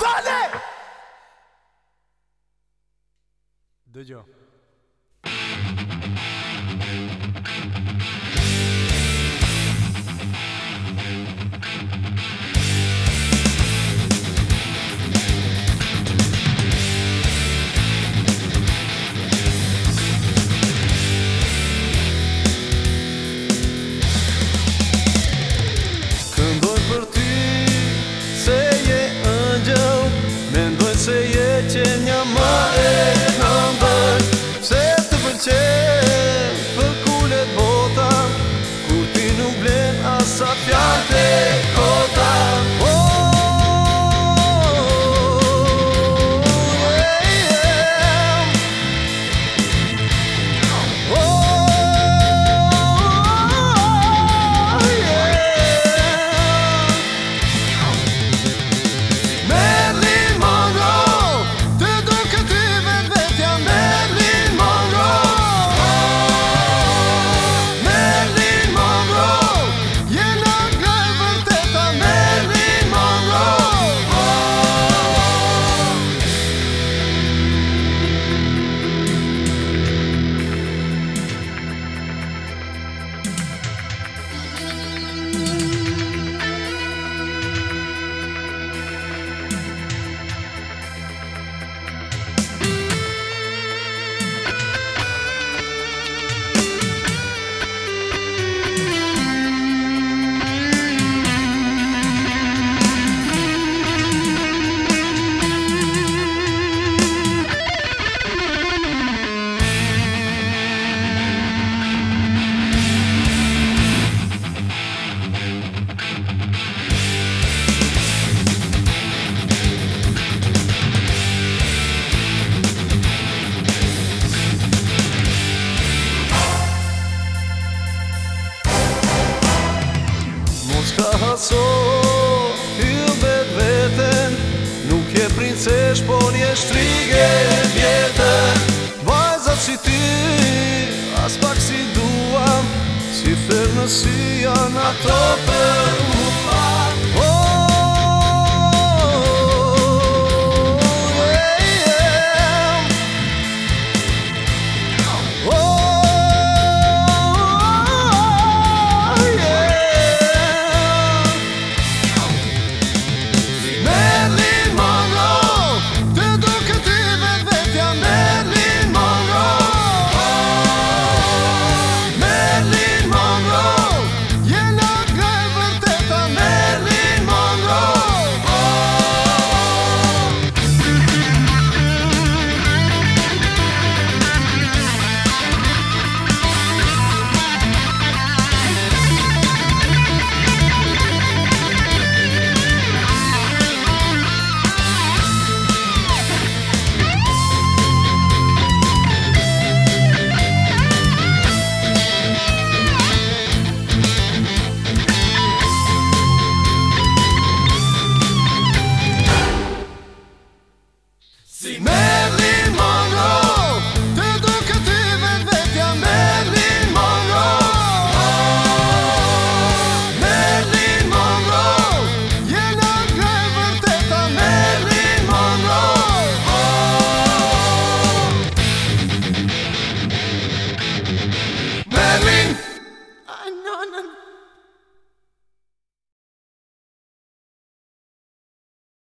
Balai De μια μάχη so Hyll veten vetën Nuk je princesh Po nje shtrige e vjetën Vajzat si ti As pak si duam Si fërnësia Në tropën